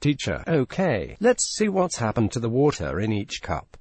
Teacher, okay, let's see what's happened to the water in each cup.